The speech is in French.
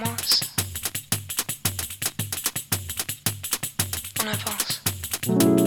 commence. On avance.